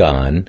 gone